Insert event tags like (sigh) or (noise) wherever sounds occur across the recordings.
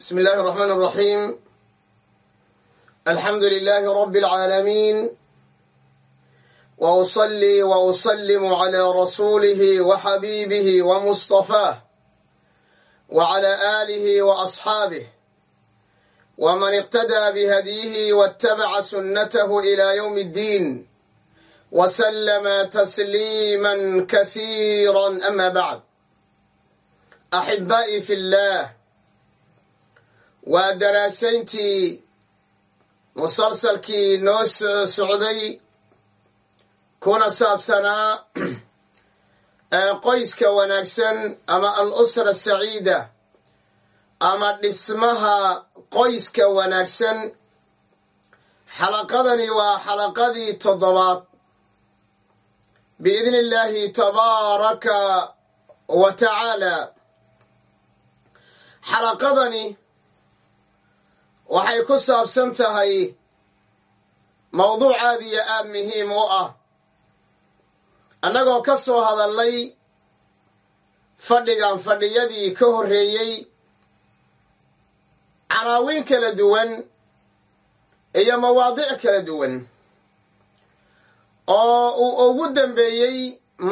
بسم الله الرحمن الرحيم الحمد لله رب العالمين وأصلي وأسلم على رسوله وحبيبه ومصطفاه وعلى آله وأصحابه ومن اقتدى بهديه واتبع سنته إلى يوم الدين وسلم تسليما كثيرا أما بعد أحبائي في الله waa daraasayntii musalsalkii noo soo socday kuna saabsanaa (clears throat) qoyska wanaagsan ama al-usra saciida ama dhismaha qoyska wanaagsan. Xalaqadani waa xalaqadii toddobaad. Biidni illaahi tabaaraka wa tacaala. Xalaqadani waxay ku saabsan tahay mawduuc aad iyo aad muhiim u ah. Annagoo ka soo hadallay fadhigan fadhiyadii ka horreeyey canaawiin kala duwan iyo mawaadic kala duwan oo uu ugu dambeeyey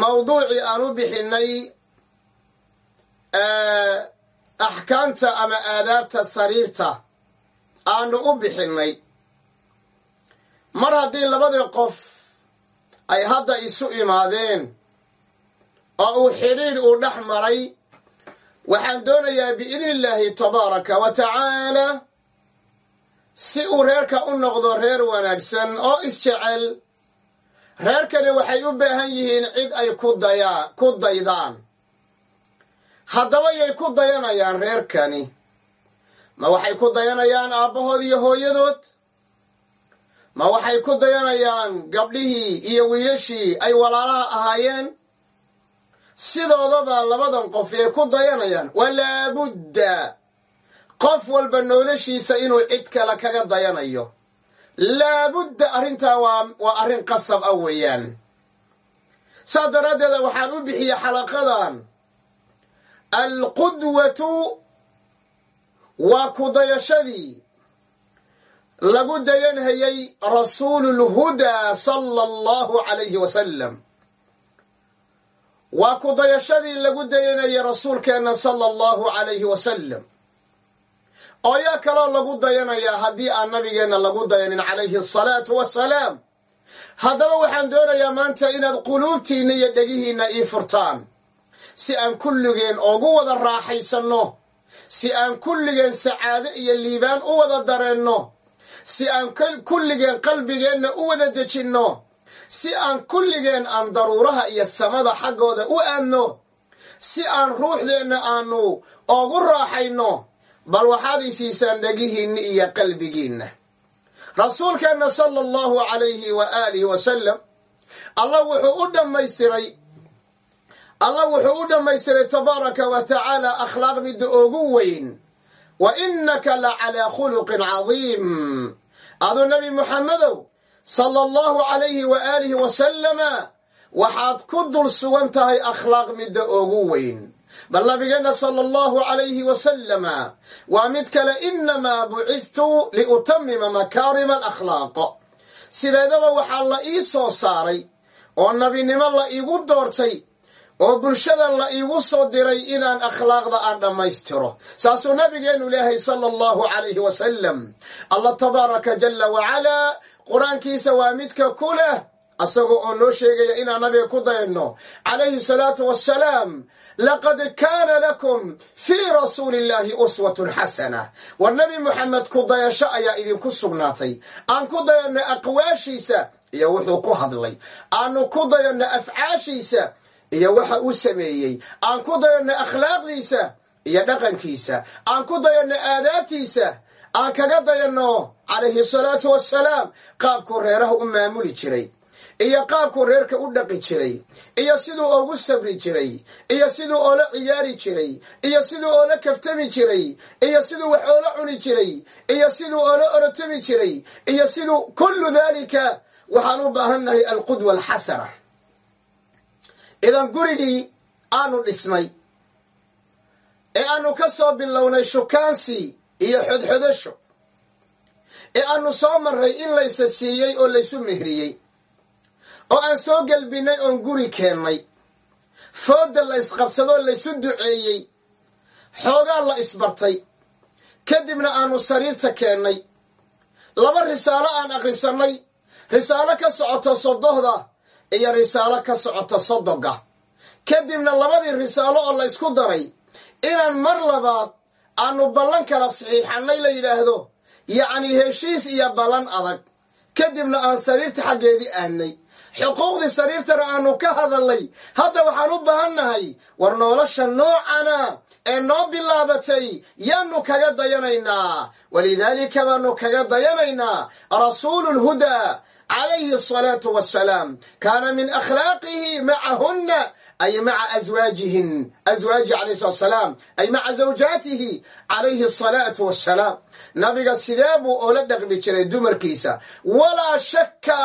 mawduucii aan u bixinnay axkaamta ama aadaabta sariirta aanu u bixinnay. Mar haddii labadii qof ay hadda isu imaadeen oo uu xidhiidh uu dhex maray waxaan doonayaa biidni illaahi tabaaraka wa tacaala si uu reerka u noqdo reer wanaagsan oo isjecel. Reerkani waxay u baahan yihiin cid ay ku dayaa ku daydaan. Haddaba yay ku dayanayaan reerkani ma waxay ku dayanayaan aabbahood iyo hooyadood? Ma waxay ku dayanayaan gabdhihii iyo wiilashii ay walaalaha ahaayeen? Sidoodaba labadan qof yay ku dayanayaan. Waa laabudda. Qof walba noloshiisa inuu cid kale kaga dayanayo. Laabudda arrintaa waa waa arrin qasab ah weeyaan. Saas daraaddeeda waxaan u bixiyey xalaqadan. Alqudwatu waa ku dayashadii. Lagu dayanhayay rasuululhudaa sala allahu calayhi wasalam waa ku dayashadii lagu dayanayay rasuulkeenna sala allahu calayhi wasalam oo yaa kaloo lagu dayanayaa haddii aan nabigeenna lagu dayanin calayhi asalaatu wassalaam haddaba waxaan doonayaa maanta inaad quluubtiinna iyo dhegihiinna ii furtaan si aan kulligeen ugu wada raaxaysanno si aan kulligeen sacaado iyo liibaan u wada dareenno si aan kulligeen qalbigeenna u wada dejinno si aan kulligeen aan daruuraha iyo samada xaggooda u aadno si aan ruuxdeenna aanu oogu raaxayno bal waxaad isiisaan dhegihiinna iyo qalbigiinna. Rasuulkeenna sala allahu calayhi wa aalihi wasalam allah wuxuu u dhammaystiray allah wuxuu u dhammaystiray tabaaraka wa tacaala akhlaaq midda ugu weyn. Wa innaka la calaa khuluqin cadiim. Aduu nebi muxammedow sala allahu calayhi wa aalihi wasalama waxaad ku dul sugan tahay akhlaaq midda ugu weyn. Bal nabigeenna sala allahu calayhi wasalama waa mid kale innamaa bucidtu liutamima makaarima alakhlaaq. Sideedaba waxaa la ii soo saaray oo nabinimo la iigu doortay oo bulshada la iigu soo diray inaan akhlaaqda aan dhammaystiro. Saasuu nabigeenu leehay sala allahu calayhi wasalam allah tabaaraka jalla wacalaa qur'aankiisa waa midka ku leh asagoo oo noo sheegaya inaan nabiga ku dayno calayhi salaatu wassalaam laqad kaana lakum fii rasuuli illaahi uswatun xasana. War nebi moxamed ku dayasho ayaa idinku sugnaatay. Aan ku dayanno aqwaashiisa iyo wuxuu ku hadlay aanu ku dayanno afcaashiisa iyo waxa uu sameeyey. Aan ku dayanno akhlaaqdiisa iyo dhaqankiisa. Aan ku dayanno aadaabtiisa. Aan kaga dayanno calayhi salaatu wassalaam. Qaabkuu reeraha u maamuli jiray. Iyo qaabkuu reerka u dhaqi jiray. Iyo siduu oogu sabri jiray. Iyo siduu oola ciyaari jiray. Iyo siduu oola kaftami jiray. Iyo siduu wax oola cuni jiray. Iyo siduu oola orotami jiray. Iyo siduu kullu daalika waxaan u baahannahay alqudwa alxasana idan gurigii aanu dhisnay. Ee aanu ka soo bilownay shukaansi iyo xodxodasho. Ee aanu soo marray in laysa siiyey oo laysu mehriyey. Oo aan soo gelbinnay oon guri keennay foodda la isqabsadoo laysu duceeyey. Xoogaa la isbartay. Kadibna aanu sariirta keennay laba risaalo aan akhrisannay risaalo ka socota sodohda iyo risaalo ka socota sodoga kadibna labadii risaalo oo la ysku daray inaan mar labaad aanu ballan kala saxiixannay la yidhaahdo yacnii heshiis iyo ballan adag. Kadibna aan sariirta xaggeedii aadnay xuquuqdii sariirtana aanu ka hadalnay hadda waxaan u baahannahay war nolosha noocana ee noo bilaabatay yaanu kaga dayanaynaa. Walidaalika baanu kaga dayanaynaa. Rasuulu lhudaa calayhi asalaatu wassalaam kaana min akhlaaqihi macahunna ay maca aswaajihin aswaaji alayhi salatu wasalaam ay maca zawjaatihi calayhi asalaatu wassalaam nabiga sidee buu oola dhaqmi jiray dumarkiisa walaa shakka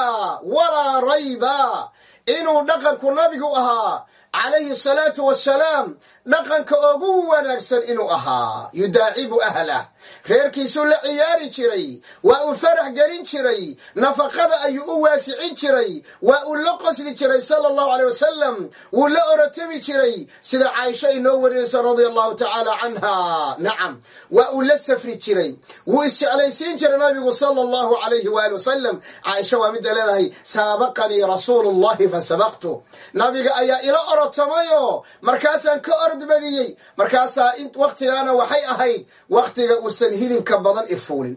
walaa rayba inuu dhaqanku nabigu ahaa calayhi asalaatu wassalaam dhaqanka ugu wanaagsan inuu ahaa yudaacibu ahlah reerkiisuu la ciyaari jiray waa uu farax gelin jiray nafaqada ayuu u waasicin jiray waa uu la qosli jiray sala allahu aleyh wasalam wuu la orotami jiray sida caaisha inoo warinaysa radia allahu tacaala canha nacam waa uu la safri jiray wuu isjeclaysiin jiray nabigu sala allahu alayhi waali wasalam caaisha waa midda leedahay saabaqanii rasuulu llahi fasabaqtu nabiga ayaa ila orotamayoo markaasaan ka ordbadiyey markaasaa waktigaana waxay ahayd waktiga uusan hidibka badan ifuulin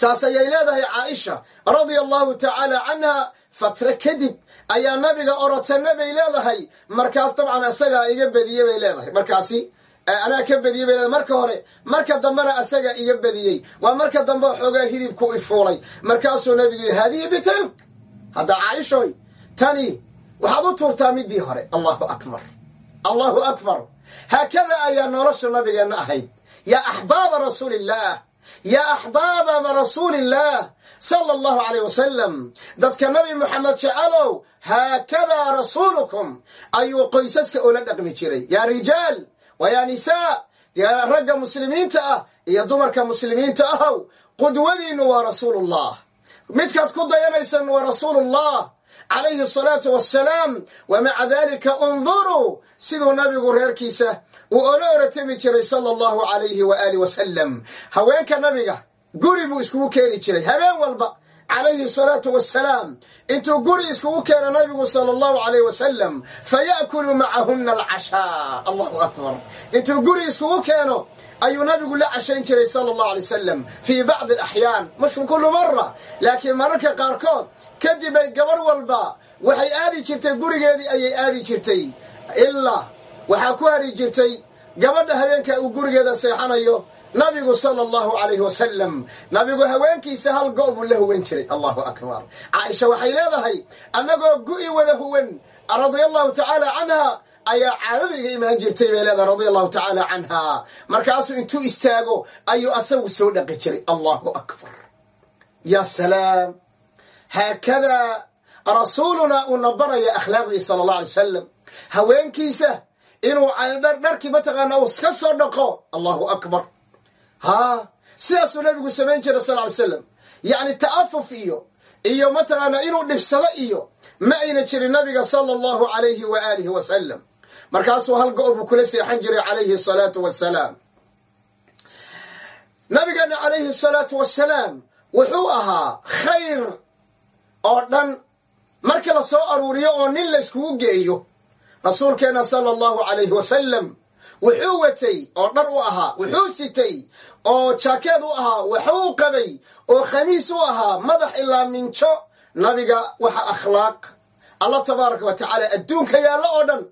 saas ayay leedahay caaisha radia allahu tacaala canha fatra kadib ayaa nabiga orotana bay leedahay. Markaas dabcan asagaa iga badiye bay leedahay. Markaasi anaa ka badiyey bay leedahay. Marka hore marka dambena asagaa iga badiyey waa marka dambe xoogaa hidibku ifuulay markaasuu nabigu yidhi haadihi bitilk hadda caaishoy tani waxaad u tuurtaa midii hore. Allahu akbar allahu akbar. Haakada ayaa nolosha nabigeenna ahayd. Yaa axbaaba rasuuliillaah yaa axbaaba rasuuliillaah sala allahu caleyh wasalam dadka nabi moxamed jecelow haakadaa rasuulukum ayuu qoysaska oola dhaqmi jiray. Yaa rijaal wa yaa nisaa ragga muslimiinta ah iyo dumarka muslimiinta ahow qudwadiinnu waa rasuulullah. Midkaad ku dayanaysan waa rasuulullah calayhi asalaatu wassalaam wa dalika unduruu siduu nabigu reerkiisa uu ola oratami jiray sala allahu alayhi wa aali wasalam haweenka nabiga guri buu iskugu keeni jiray habeen walba calayhi salaatu wassalaam intuu guri iskugu keeno nabigu sala allahu alayh wasalam faya'kulu macahunna alcashaa. Allahu akbar. Intuu guri iskugu keeno ayuu nabigu la cashayn jiray sala allahu alay wasalam fii bacdi alaxyaan mashu kullu mara laakiin mararka qaarkood kadib ay gabadh walba waxay aadi jirtay gurigeedii ayay aadi jirtay. Ilaa waxaa ku hadhi jirtay gabadha habeenka uu gurigeeda seexanayo nabigu sala allahu alayhi wasalam nabigu haweenkiisa hal go' buu la huwan jiray. Allahu akbar. Caaisha waxay leedahay annagoo gu'i wada huwan radia allahu tacaala canha ayaa caadada iga imaan jirtay bay leedahay radia allahu tacaala canha markaasuu intuu istaago ayuu asagu soo dhaqi jiray. Allahu akbar. Ya salaam. Haakadaa rasuulunaa uuna baraya akhlaaqdii sala allah alay wasalam haweenkiisa inuu dharkii mataqaana uu ka soo dhaqo. Allahu akbar haa sidaasuu nabigu samayn jiray sal ly slam yacni ta'afuf iyo iyo mataqaana inuu dhibsado iyo ma ayna jirin nabiga sala allahu alayhi wa aalihi wasalam markaasuu hal go' buu kula seexan jiray calayhi asalaatu wassalaam nabigeena calayhi asalaatu wassalaam wuxuu ahaa khayr oo dhan. Markii la soo aruuriyo oo nin la yskugu geeyo rasuulkeenna sala allahu alayhi wasalam wuxuu watay oo dhar u ahaa wuxuu sitay oo jaakeed u ahaa waxuu qabay oo khamiis u ahaa madax ilaa minjo. Nabiga waxa akhlaaq. Allah tabaaraka wa tacaala adduunka yaallo oo dhan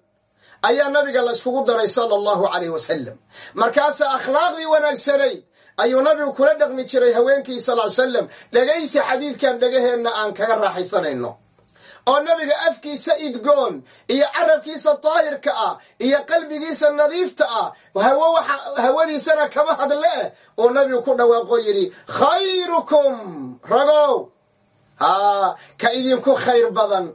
ayaa nabiga la yskugu daray sala allahu alayh wasalam markaasaa akhlaaqdii wanaagsanayd ayuu nabigu kula dhaqmi jiray haweenkii sal ly salam dhegaysi xadiidkan dhegaheenna aan kaga raaxaysanayno oo nabiga afkiisa idgoon iyo carabkiisa daahirka ah iyo qalbigiisa nadiifta ah hawadiisana kama hadle uu nabigu ku dhawaaqo yidhi khayrukum ragow! Haa ka idinku khayr badan.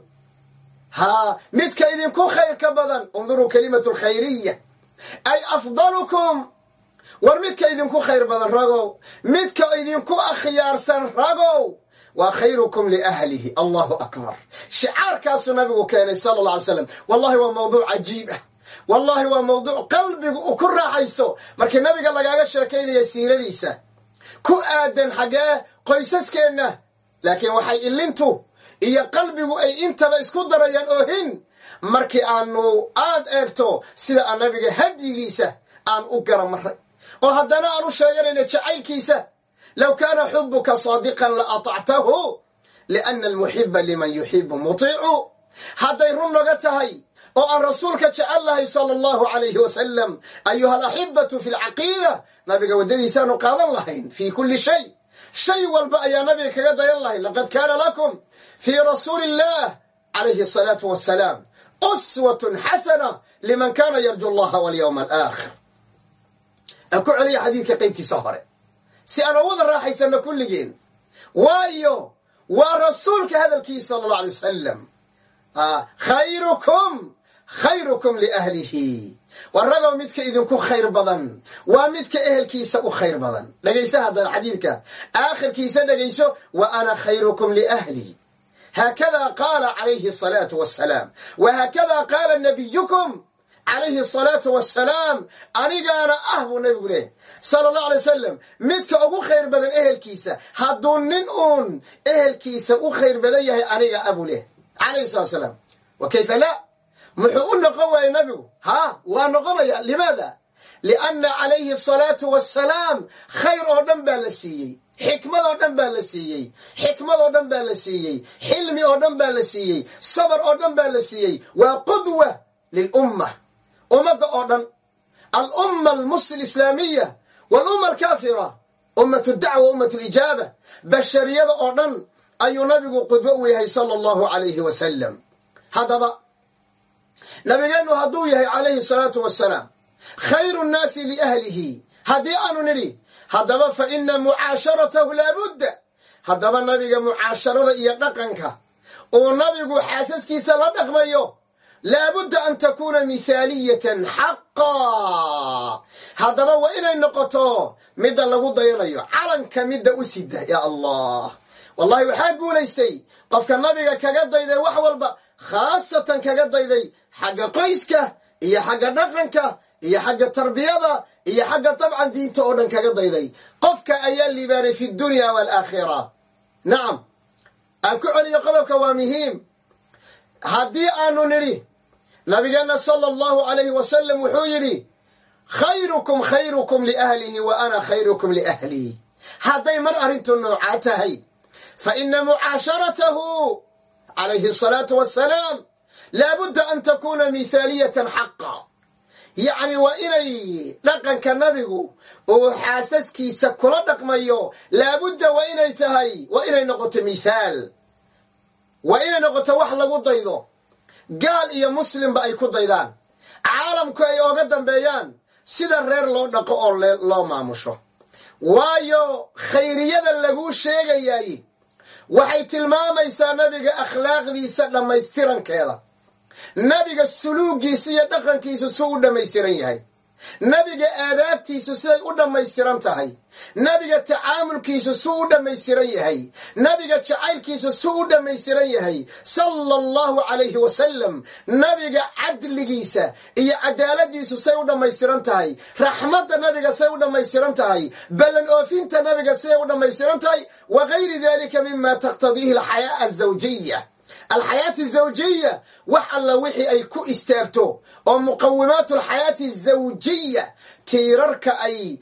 Haa midka idinku khayrka badan unduruu kalimatu lkhayriya ay afdalukum war midka idinku khayr badan ragow. Midka idinku akhyaarsan ragow waa khayrukum liahlihi allahu akbar. Shicaarkaasuu nabigu keenay sala alla alay slam wallahi waa mawduuc cajiib ah. Wallahi waa mawduuc qalbigu uu ku raaxaysto. Markii nabiga lagaaga sheekaynaya siiradiisa ku aadan xaggee qoysaskeenna. Laakiin waxay ilintu iyo qalbigu ay intaba isku darayaan oohin. Markii aanu aad eegto sida aan nabiga hadyigiisa aan u garamaray oo haddana aan u sheeganayno jacaylkiisa low kaana xubuka saadiqan la atactahu liana almuxiba liman yuxibu mutiicu hadday run noga tahay oo aan rasuulka jecel lahay sala allahu calayhi wasalam ayuha alaxibatu fi lcaqiida nabiga waddadiisaanu qaadan lahayn fii kulli shay shay walba ayaa nabiga kaga dayan lahayn laqad kaana lakum fii rasuuli illah calayhi asalaatu wassalaam uswatun xasana liman kana yarju allaha walyowma alaakhir aan ku celiya xadiidka qaybtiisa hore si aan uwada raaxaysano kulligeen waayo waa rasuulka hadalkiisa sala allah alay wasalam khayrukum khayrukum liahlihi waa ragoo midka idinku khayr badan waa midka ehelkiisa u khayr badan. Dhegaysa haddana xadiidka aakhirkiisa dhegayso wa ana khayrukum liahli haakada qaala calayhi asalaatu wassalaam wa haakada qaala nabiyukum calayhi asalaatu wassalaam anigaana ah buu nabigu leh sala allahu alay wasalam midka ugu khayr badan ehelkiisa hadduu nin uun ehelkiisa u khayr badan yahay aniga ah buu leh calayhi salatu salaam wa kayfa la? Muxuu u noqon waayey nabigu haa waa noqonaya limaada? Lianna calayhi asalaatu wassalaam khayr oo dhan baa la siiyey. Xikmad oo dhan baa la siiyey. Xikmad oo dhan baa la siiyey. Xilmi oo dhan baa la siiyey. Sabar oo dhan baa la siiyey. Waa qudwa lilumma ummadda oo dhan alumma almulislaamiya walumma alkaafira ummatu dacwa ummat lijaaba bashariyada oo dhan ayuu nabigu qudbo u yahay sala allahu calayhi wasalam haddaba nabigeennu hadduu yahay calayhi salaatu wassalaam khayru nnaasi liahlihi haddii aanu nidhi haddaba fa ina mucaasharatahu laabudda haddaba nabiga mucaasharada iyo dhaqanka uu nabigu xaasaskiisa la dhaqmayo laabudda an takuuna mithaaliyatan xaqaa haddaba waa inay noqoto midda lagu dayanayo calanka midda u sida yaa allah. Wallahi waxaa guulaystay qofka nabiga kaga dayday wax walba khaasatan kaga dayday xagga qoyska iyo xagga dhaqanka iyo xagga tarbiyada iyo xagga dabcan diinta oo dhan kaga dayday. Qofka ayaa liibaanay fi dunya waalaakhira nacam aan ku celiyo qodobka waa muhiim. Haddii aanu nidhi nabigeenna sala allahu alayhi wasalam wuxuu yidhi khayrukum khayrukum liahlihi wa ana khayrukum liahlii hadday mar arrintu noocaa tahay fa ina mucaasharatahu calayhi asalaatu wassalaam laabudda an takuuna mithaaliyatan xaqa. Yacni waa inay dhaqanka nabigu uu xaasaskiisa kula dhaqmayo laabudda waa inay tahay waa inay noqoto mithaal. Waa inay noqoto wax lagu daydo gaal iyo muslimba ay ku daydaan. Caalamku ay ooga dambeeyaan sida reer loo dhaqo oo loo maamusho. Waayo khayriyada laguu sheegayaay waxay tilmaamaysaa nabiga akhlaaqdiisa dhammaystirankeeda. Nabiga suluugiisa iyo dhaqankiisu suu u dhammaystiran yahay nabiga aadaabtiisu siday u dhammaystiran tahay. Nabiga tacaamulkiisu suu u dhammaystiran yahay. Nabiga jacaylkiisu suu u dhammaystiran yahay. Sala allahu calayhi wasalam nabiga cadligiisa iyo cadaaladiisu say u dhammaystiran tahay. Raxmadda nabiga say u dhammaystiran tahay. Ballan oofinta nabiga siday u dhammaystiran tahay. Wa gayri dalika mima taqtadiihi alxayaa azawjiya alxayaati zawjiya wax alla wixii ay ku istaagto oo muqawimaatu alxayaati azawjiya tiirarka ay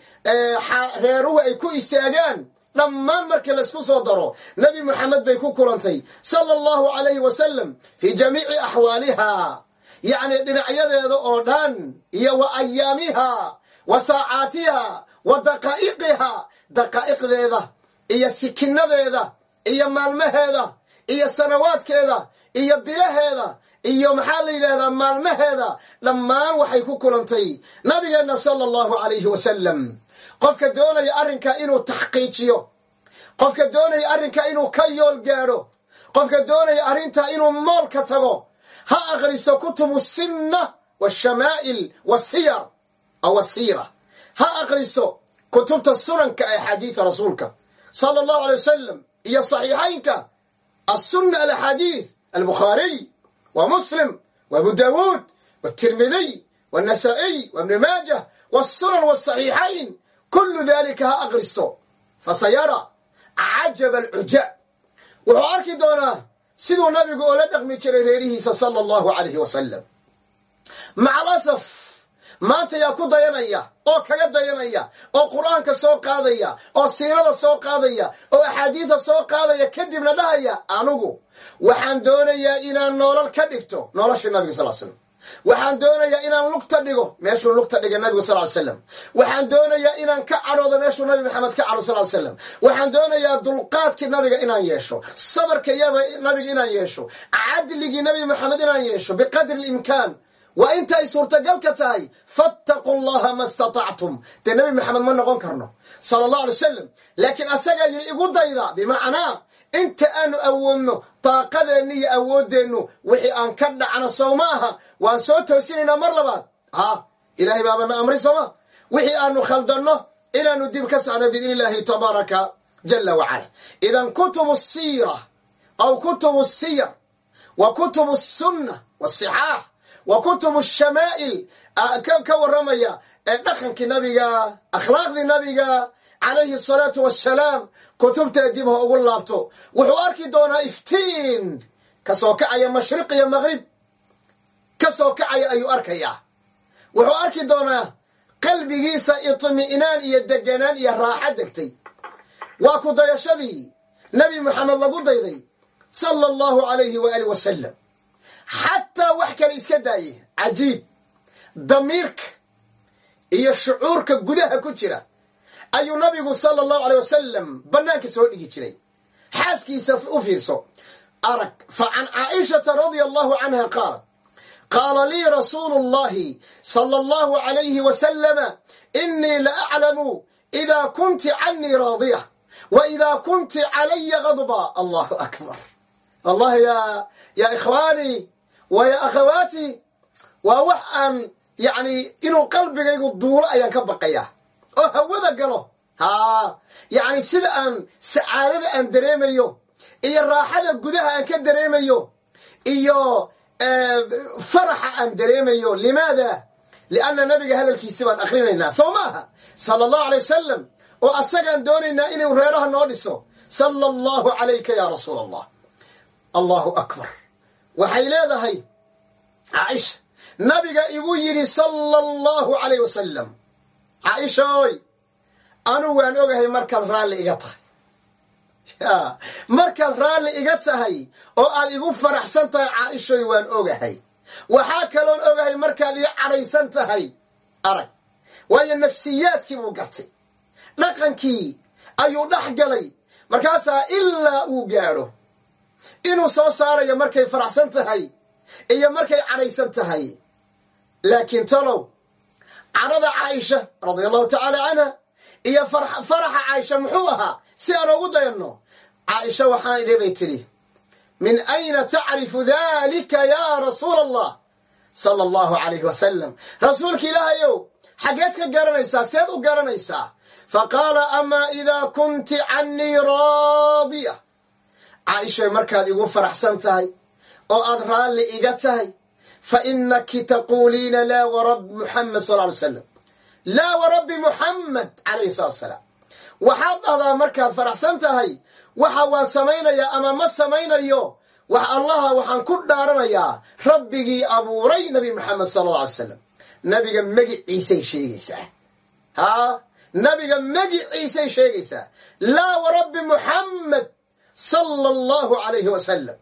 reeruhu ay ku istaagaan dhammaan markii laysku soo daro nebi moxamed bay ku kulantay sala allahu calayhi wasalam fii jamiici axwaaliha yacni dhinacyadeeda oo dhan iyo wa ayaamiha wa saacaatiha wa daqaa'iqiha daqaa'iqdeeda iyo sikinadeeda iyo maalmaheeda iyo sanawaadkeeda iyo bilaheeda iyo maxaa la yidhahdaa maalmaheeda dhammaan waxay ku kulantay nabigeenna sala allahu calayhi wasalam qofka doonaya arrinkaa inuu taxqiijiyo qofka doonaya arrinkaa inuu ka yool gaadho qofka doonaya arrintaa inuu mool ka tago ha akhristo kutubu sinna waashamaa'il wasiyar aw ha aqristo kutubta sunanka ee axaadiida rasuulka sala allahu alay wasalam iyo saxiixaynka wa muslim wa abu daawuud watirmidiy wannasaa'iy wa ibni maajah wasunan wasaxiixayn kullu dalika ha aqristo fasayara cajaba alcujaab wuxuu arki doonaa siduu nabigu oo la dhaqmi jiray reerihiisa allahu alayhi wasalam maca alasaf maanta yaa ku dayanaya oo kaga dayanaya oo qur'aanka soo qaadaya oo siirada soo qaadaya oo axaadiida soo qaadaya kadibna dhahaya anugu waxaan doonayaa inaan noolal ka dhigto noloshii nabiga sal slam waxaan doonayaa inaan lugta dhigo meeshuu lugta dhigay nabigu sal ly slam waxaan doonayaa inaan ka cadhoodo meeshuu nabi maxamed ka cadho sal ly slam waxaan doonayaa dulqaadkii nabiga inaan yeesho sabarka yaba nabiga inaan yeesho cadligii nabi maxamed inaan yeesho biqadri limkaan waa intaay suurtagalka tahay fattaquu llaha ma statactum dee nabi maxamed ma noqon karno sala allah alay wasalam laakiin asagaa yidhi igu dayda bimacnaa inta aanu awoodno daaqadeenna iyo awooddeennu wixii aan ka dhacno sow ma aha waan soo toosinaynaa mar labaad. Ha ilaahay baabana amri sooma wixii aanu khaldanno inaanu dib ka saxno biidni illaahi tabaaraka jala wacala. Idan kutubu siira aw kutubu siyar wa kutubu sunna wasixaax wa kutubu shamaa'il ka warramaya ee dhaqankii nabiga akhlaaqdii nabiga calayhi asalaatu wassalaam kutubtee dib ha ugu laabto wuxuu arki doonaa iftiin ka soo kacaya mashriq iyo maqrib ka soo kacaya ayuu arkayaa wuxuu arki doonaa qalbigiisa itmi'naan iyo deganaan iyo raaxa degtay waa ku dayashadii nebi moxamed lagu dayday sala allahu alayhi waaalih wasalam xataa wax kale iska daaye. Cajiib. Damiirka iyo shucuurka gudaha ku jira ayuu nabigu sala allahu aleyh wasalam bannaanka soo dhigi jiray. Xaaskiisa u fiirso. Arag fa can caaishata radia allahu canha qaalat qaala lii rasuulu اllahi sala allahu alayhi wasalama inii la aclamu idaa kunti canii raadiya wa idaa kunti calaya gadba allahu akbar. Allah ya ya ikhwaanii wa ya akhawaati waa wax aan yacni inuu qalbigaygu duulo ayaan ka baqayaa. Oo hawada galo. Haa yacni sida aan sacaadada aan dareemayo iyo raaxada gudaha aan ka dareemayo iyo faraxa aan dareemayo. Limaada? Lianna nabiga hadalkiisi baan akrinaynaa. Soo maaha? Sala allahu alay wasalam oo asagaan doonaynaa inuu reeraha noo dhiso. Sala allahu calayka ya rasuula allah allahu akbar waxay leedahay caaisha nabiga igu yidhi sala allahu calayh wasalam caaisha oy anu waan ogahay markaad raalli iga tahay. Markaad raalli iga tahay oo aad igu faraxsan tahay caaishoy waan ogahay. Waxaa kaloon ogahay markaad ii cadhaysan tahay arag waayo nafsiyaadkii buu gartay dhaqankii ayuu dhex galay. Markaasaa ilaa uu gaadho inuu soo saarayo markay faraxsan tahay iyo markay cadhaysan tahay. Laakiin talow cadhada caaisha radia allahu tacaala canha iyo faraxa caaisha muxuu ahaa si aan ugu dayanno? Caaisha waxaan idhi bay tidhi min ayna tacrifu dalika yaa rasuula allah sala allahu alayhi wasalam rasuulka ilaahayow xaggeed ka garanaysaa seed u garanaysaa. Faqaala amaa idaa kunti canii raadiya caaishay markaad igu faraxsan tahay oo aad raalli iga tahay fa inaki taquuliina laa warabbi muxamed sal ly slam laa warabbi muxamed calayhi salatu asalaam waxaad dhahdaa markaad faraxsan tahay waxa waan samaynayaa ama ma samaynayo wax allaha waxaan ku dhaaranayaa rabbigii abuuray nabi moxamed sala alla alay slam nabiga magiciisay sheegaysaa. Haa nabiga magiciisay sheegaysaa. Laa warabbi muxamed sala allahu alayhi wasalam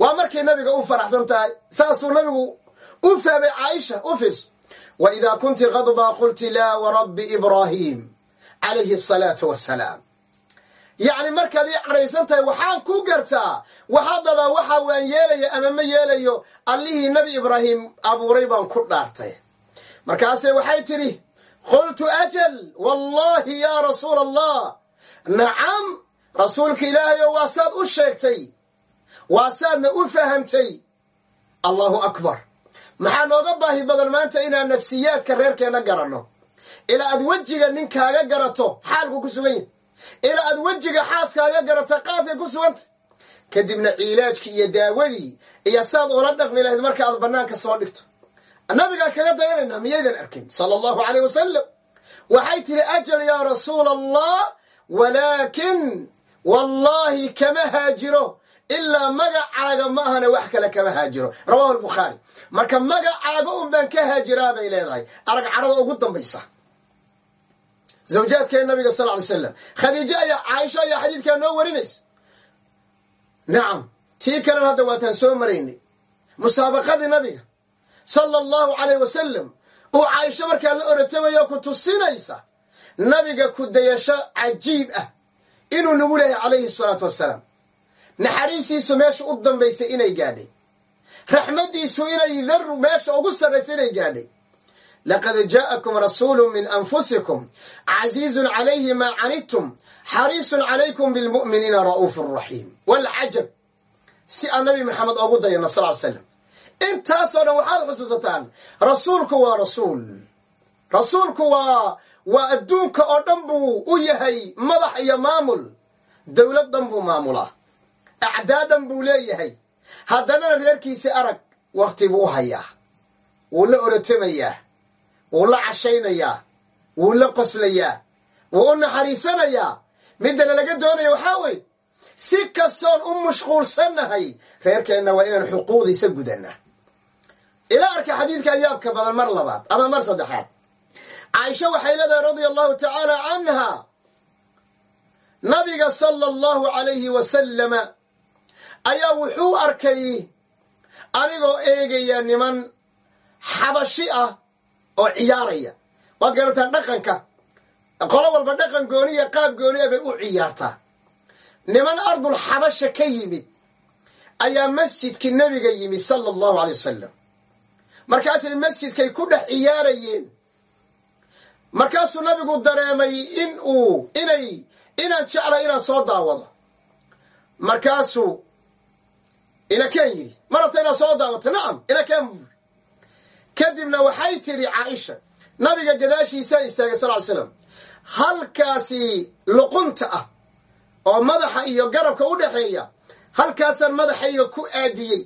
waa markay nabiga u faraxsan tahay saasuu nabigu u fahmay caaisha u fiirso wa idaa kunti kadbaa qulti laa warabbi ibraahim calayhi asalaatu wassalaam yacni markaad ii cadhaysan tahay waxaan ku gartaa waxaad dadaa waxa waan yeelaya ama ma yeelayo allihii nebi ibraahim abuuray baan ku dhaartay. Markaase waxay tidhi qultu ajal wallahi yaa rasuula allah nacam rasuulka ilaahayo waa saad u sheegtay. Waa saadna u fahamtay. Allahu akbar. Maxaa nooga baahi badan maanta inaan nafsiyaadka reerkeenna garanno ilaa aad wejiga ninkaaga garato xaalku ku sugan yahay. Ilaa aad wejiga xaaskaaga garato qaabkay ku suganta kadibna ciilaajkii iyo daawadii iyo saad ula dhaqmi lahayd marka aad bannaanka soo dhigto. Nabigaan kaga dayanaynaa miyaydan arkin sala allahu caleyh wasalam waxay tidhi ajal yaa rasuula allah walaakin wallaahi kama haajiro ilaa magacaaga ma ahana wax kale kama haajiro. Rawahu lbukhaari marka magacaaga un baan ka haajiraa bay leedahay. Arag cadhada ugu dambaysa. Zawjaadkee nabiga sal ly slam khadiijo ayaa caaisho ayaa xadiidkaa noo warinaysa. Nacam tii kalena hadda waataan soo maraynay. Musaabaqadii nabiga sala allahu caleyh wasalam uu caaisho markaa la orotamayo ku tusinaysa nabiga ku dayasho cajiib ah inuu nagu lehay calayhi salaatu wassalaam. Naxariistiisu meesha u dambaysay inay gaadhay. Raxmaddiisu inay dar meesha ugu sarraysay inay gaadhay. Laqad jaa'akum rasuulu min anfusikum casiizun calayhi maa canidtum xariisun calaykum bilmu'miniina ra'uufun raxiim. Walcajab si aan nabi maxamed oogu dayano sal ly slam intaasoo dhan waxaad xusuusataan rasuulku waa rasuul. Rasuulku waa waa adduunka oo dhan buu u yahay madax iyo maamul. Dowlad dhan buu maamulaa. Acdaa dhan buu leeyahay. Haddanana reerkiisi arag wakhti buu u hayaa. Wuu la orotamayaa wuu la cashaynayaa. Wuu la qoslayaa. Wuu u naxariisanayaa. Middana laga doonaya waxaa weeye si kastoon u mashquulsannahay reerkeenna waa inaan xuquuqdiisa gudanna ila arka xadiidka yaabka badan mar labaad ama mar saddexaad caaisha waxay leedahay radia allahu tacaala canha nabiga sala allahu calayhi wasalama ayaa wuxuu arkay anigoo eegaya niman xabashi ah oo ciyaaraya. Waad garataa dhaqanka. Qolo walba dhaqan gooniya qaab gooniya bay u ciyaartaa. Niman ardul xabasha ka yimid ayaa masjidkii nebiga yimid sala allahu alay wasalam markaasay masjidkay ku dhex ciyaarayeen markaasuu nabigu dareemay in uu inay inaan jeclay inaan soo daawado. Markaasuu inakeen yidhi ma rabta inaad soo daawato nacam inakeen buuri kadibna waxay tidhi caaisha nabiga gadaashiisaa istaagay sal ly slam halkaasi luqunta ah oo madaxa iyo garabka u dhexeeya halkaasaan madaxayga ku aadiyey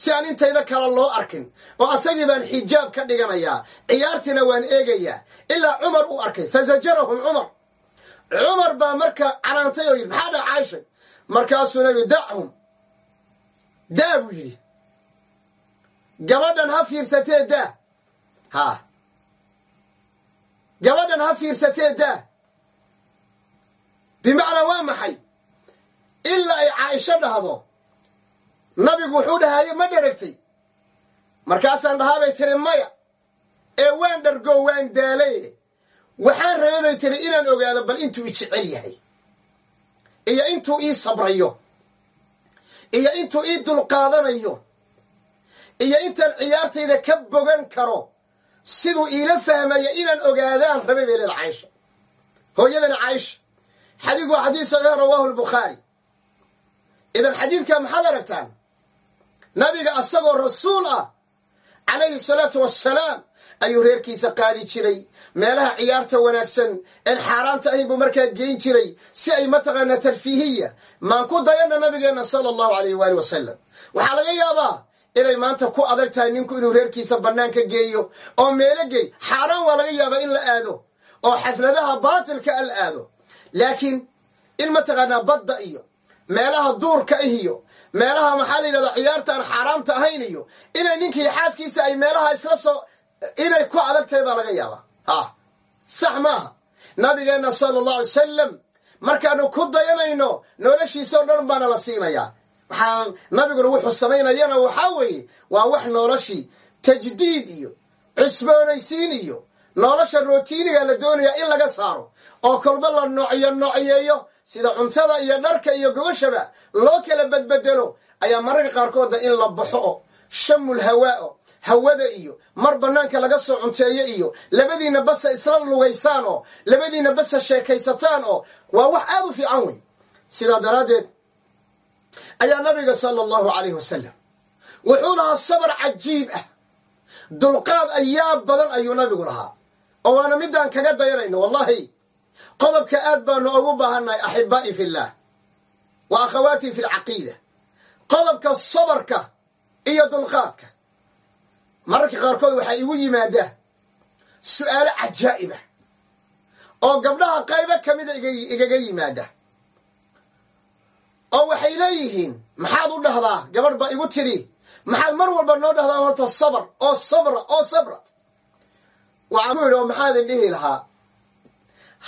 si aan intayda kale loo arkin oo asagii baan xijaab ka dhiganayaa ciyaartiina waan eegayaa ilaa cumar uu arkay fazajarahum cumar. Cumar baa marka canaantay oo yidhi maxaa dhaa caaisha? Markaasuu nabi dachum daa buu yidhi. Gabadhan ha fiirsatee daa. Haa gabadhan ha fiirsatee daa. Bimacnaa waa maxay? Ilaa ay caaisho dhahdo nabigu wuxuu dhahaye ma dheragtay markaasaan dhahaabay tiri maya ee waan dhargo waan daalaye waxaan rabay bay tiri inaan ogaado bal intuu i jecel yahay iyo intuu ii sabrayo iyo intuu ii dulqaadanayo iyo intaan ciyaartayda ka bogan karo. Siduu iila fahmaya inaan ogaadaan rabay bay leeda caaisha. Hooyadana caaisha xadiidku waa xadiid saxiix rawaahu lbukhaari idan xadiidka maxaad aragtaan nabiga asagoo rasuul ah calayhi salaatu wassalaam ayuu reerkiisa qaadi jiray. Meelaha ciyaarta wanaagsan een xaaraanta ahayn buu markaa geyn jiray si ay mataqaanaa tarfiihiya maan ku dayana nabigeenna sala allahu alayh waali wasalam waxaa laga yaabaa inay maanta ku adag tahay ninku inuu reerkiisa bannaanka geeyo oo meelo geey. Xaaraan waa laga yaabaa in la aado oo xafladaha baatilka a la aado. Laakiin in mataqaanaa badda iyo meelaha duurka ah iyo meelaha maxaa la yidhahdaa ciyaarta aan xaaraamta ahayn iyo inay ninkii xaaskiisa ay meelaha isla soo inay ku adag baa laga yaabaa. Ha sax maaha. Nabigeenna sala allahu alay wasalam markaanu ku dayanayno noloshiisao dhan baana la siinayaa. Waxaa nabiguna wuxuu samaynayana waxaa weeye waa wax noloshii tajdiid iyo cusboonaysiin iyo nolosha rootiiniga la doonayaa in laga saaro oo kolba la noocyo noocyeeyo sida cuntada iyo dharka iyo gogashaba loo kala badbedelo ayaa mararka qaarkooda in la baxo oo shamul hawaao hawada iyo mar bannaanka laga soo cunteeyo iyo labadiina basa isla lugaysaan oo labadiina basa sheekaysataan oo waa wax aad u fiican wey sidaa daraaddeed ayaa nabiga sala allahu calayhi wasalam wuxuu lahaa sabar cajiib ah. Dulqaad ayaa badan ayuu nabigu lahaa oo waana midaan kaga dayanayno wallahi qodobka aad baanu ugu baahannahay axibaa'i fillaah wa akhawaatii fi lcaqiida qodobka sabarka iyo dulqaadka. Mararka qaarkood waxaa igu yimaada su'aalo cajaa'ib ah oo gabdhaha qaybo ka mida igaga yimaada oo waxay leeyihiin maxaad u dhahdaa? Gabadh ba igu tidhi maxaad mar walba noo dhahdaa horta sabr oo sabra oo sabra. Waxaan ku yidhi oo maxaadin dhihi lahaa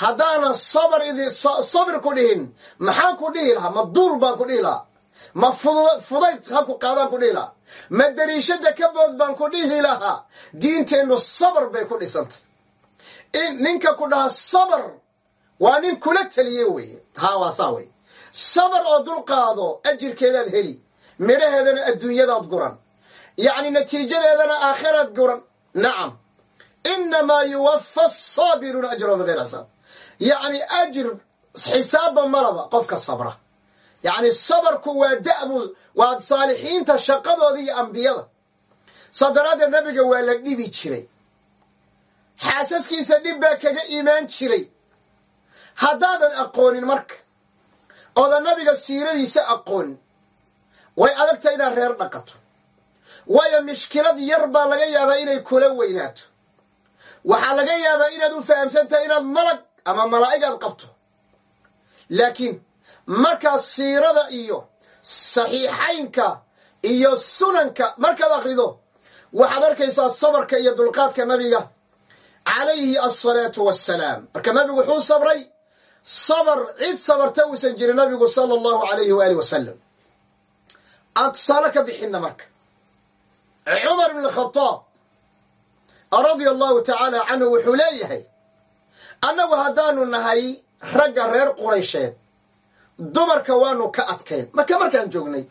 haddaana sabr sabir ku dhihin. Maxaan ku dhihi lahaa? Ma duul baan ku dhihi lahaa. Ma fudayd ha ku qaadaan ku dhihi lahaa. Ma dariishada ka bood baan ku dhihi lahaa. Diinteennu sabr bay ku dhisantay. In ninka ku dhaha sabr waa nin kula teliye weye haa waa saa wey. Sabr oo dulqaado ajirkeedaad heli. Midhaheedana adduunyadaad guran. Yacni natiijadeedana aakhiraad guran. Nacam. Inamaa yuwafa asaabiruuna ajrahum bigayr xisaab yacni ajir xisaabba malaba qofka sabra. Yacni sabarku waa da'bu waa saalixiinta shaqadooda iyo ambiyada. Daraaddeed nabiga waa la dhibi jiray. Xaasaskiisa dhib baa kaga imaan jiray. Haddaadan aqoonin marka oodan nabiga siiradiisa aqoonin way adagtahay inaad reer dhaqato. Waayo mishkilad yar baa laga yaabaa inay kula weynaato. Waxaa laga yaabaa inaad u fahamsan tahay inaad malag ama malaa'igaad qabto. Laakiin markaad siirada iyo saxiixaynka iyo sunanka markaad akhrido waxaad arkaysaa sabarka iyo dulqaadka nabiga calayhi asalaatu wassalaam. Marka nabigu wuxuu sabray sabar cid sabarta uusan jirin nabigu sala allahu alayhi waali wasalam aan tusaale ka bixinna marka. Cumar ibn khadaab radia allahu tacaala canhu wuxuu leeyahay annagu haddaanu nahay ragga reer quraysheed dumarka waanu ka adkayn. Maka markaan joognay?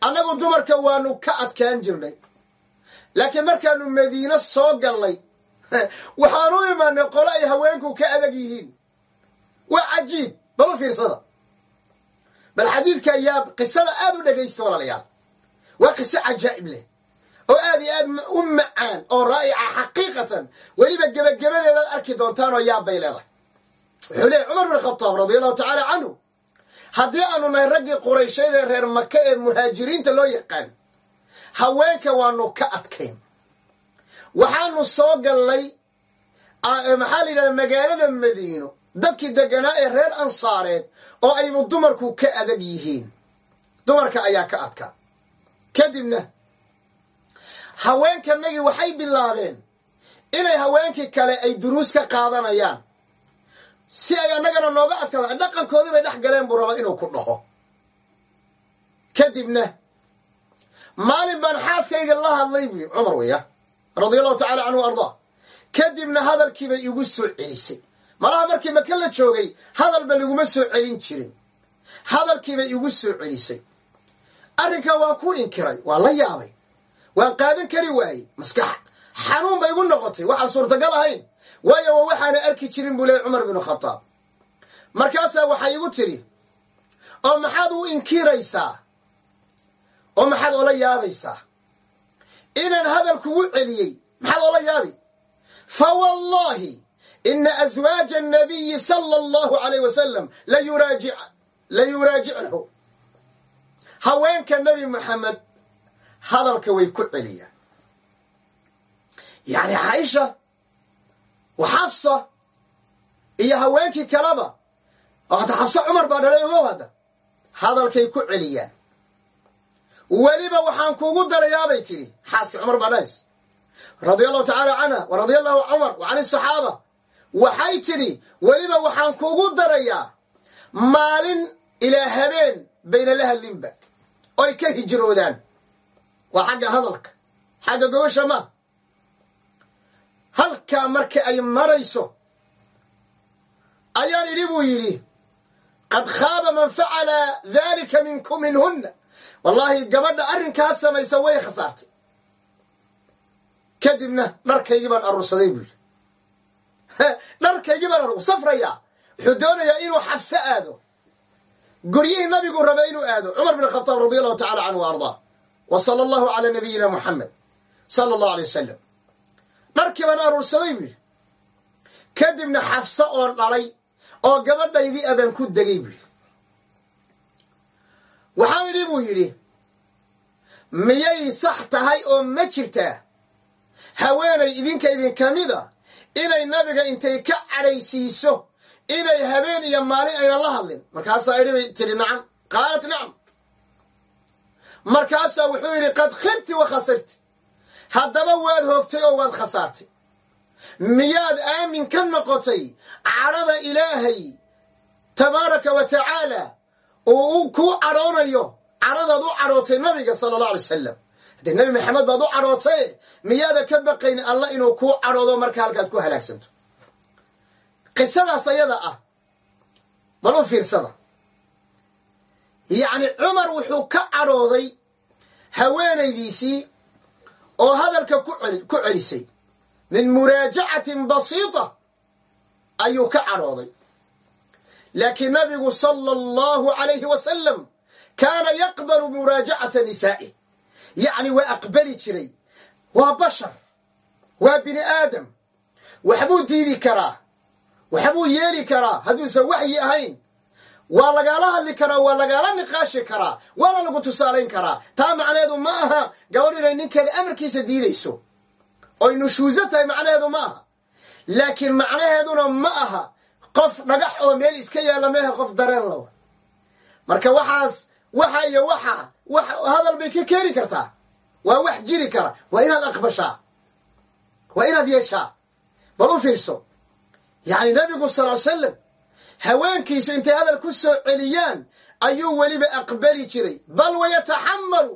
Annagu dumarka waanu ka adkaan jirnay. Laakiin markaanu madiine soo gallay (laughs) waxaan u imaanay qole ay haweenku ka adag yihiin. Waa cajiib bal u fiirsada? Bal xadiidka yaa qisada aad u dhegaysta walaalayaal. Waa qiso cajaa'ib leh oo aad iyo aad u macaan oo raa'ica xaqiiqatan. Weliba gebagabadeedaad arki doontaan oo yaab bay leedahay. Wuxuu leeyay cumar bin khataab radia allahu tacaala canhu haddii aanu nahay raggii quraysheed ee reer maka ee muhaajiriinta loo yaqaan haweenka waanu ka adkayn. Waxaanu soo gallay maxaa la yidhahda magaalada madiino dadkii deganaa ee reer ansaareed oo aybu dumarku ka adag yihiin. Dumarka ayaa ka adkaa kadibna haweenkanagii waxay bilaabeen inay haweenkii kale ay duruus ka qaadanayaan. Si ay annagana nooga adkaada dhaqankoodii bay dhex galeen buu raba inuu ku dhaho. Kadibna maalin baan xaaskayga la hadlay buyi cumar weya radia allahu tacala canhu ardaa. Kadibna hadalkiibay igu soo celisay. Malaha markii maka la joogay hadalba laguma soo celin jirin. Hadalkiibay igu soo celisay. Arrinkaa waan ku inkiray waan la yaabay waan qaadan kari waayey maskax. Xanuun bay igu noqotay waxaan suurtagal ahayn. Waayo waa waxaana arki jirin buu leeyay cumar binu khataab. Markaasaa waxay igu tidhi oo maxaad u inkiraysaa? Oo maxaad ola yaabaysaa? Inaan hadal kugu celiyey maxaad ola yaabi? Fa wallahi ina aswaaja annabiyi sala allahu alayh wasalam la yuraajicnahu haweenka nebi moxamed hadalka way ku celiyaan. Yacni caaisha wa xafsa iyo haweenkii kaleba. Oo hadda xafsa cumar baa dhalay ogow hadda hadalkay ku celiyaan. Weliba waxaan kuugu darayaabay tidhi xaaskii cumar baa dhahays. Radia allahu tacaala canha wa radia allahu cumar wa can asaxaaba waxay tidhi weliba waxaan kuugu darayaa maalin ilaa habeen bayna la hadlinba. Oy ka hijroodaan waa xagga hadalka. Xagga gobasha ma. Halkaa marka ay marayso ayaan idhi buu yidhi qad khaaba man facala dalika minkum minhunna. Wallaahi gabadha arrinkaa samaysa way khasaartay. Kadibna dharkaygii baan aruursaday buu yidhi. (laughs) Dharkaygii baan aruur safrayaa wuxuu doonayaa inuu xabso aado. Guryihii nabigu raba inuu aado. Cumar bin khataab radi allahu tacala canhu wa ardaa wa sala allahu calaa nabiyina muxamed sala allahu alay wasalam dharkii baan aruursaday buu yidhi kadibna xafso oon dhalay oo gabadhaydii abaan ku degay buu yidhi waxaan idhi buu yidhi miyay sax tahay oo ma jirtaa haweenay idinka idinka mida inay nabiga intay ka cadhaysiiso inay habeen iyo maalin aynan la hadlin. Markaasaa idhi bay nacam qaalat nacam markaasaa wuxuu yidhi qad khibti wa khasirti. Haddaba waad hoogtay oo waad khasaartay. Miyaad aamin ka noqotay cadhada ilaahay tabaaraka wa tacaala uu kuu cadhoonayo cadhadaad u cadhootay nabiga sala allah alay wasalam haddee nebi maxamed baad u cadhootay miyaada ka baqayn allah inuu kuu cadhoodo marka halkaad ku halaagsanto. Qisadaas ayada ah bal u fiirsada yacni cumar wuxuu ka cadhooday haweenaydiisii oo hadalka ku celisay. Min muraajacatin basiita ayuu ka cadhooday. Laakiin nabigu sala allahu alayhi wasalam kaana yaqbalu muraajacata nisaa'ih yacni waa aqbali jiray. Waa bashar. Waa bini aadam. Waxbuu diidi karaa. Waxbuu yeeli karaa. Hadduusan waxyi ahayn waa lagaala hadli karaa waa lagaala niqaashi karaa waana lagu tusaalayn karaa. Taa macnaheedu ma aha gabadh inay ninkeeda amarkiisa diidayso. Oy nushuuso tahay macnaheedu ma aha. Laakiin macnaheeduna ma aha. Qof dhagax oo meel iska yaalla mehe qof dareen lawa marka waxaas waxa iyo waxa wax hadal bay ka keeni kartaa. Waa wax jiri kara waa inaad aqbashaa. Waa inaad yeeshaa. Bal u fiirso. Yacni nabigu sal ly slam haweenkiisu intay hadal ku soo celiyaan ayuu weliba aqbali jiray. Bal wayataxamalu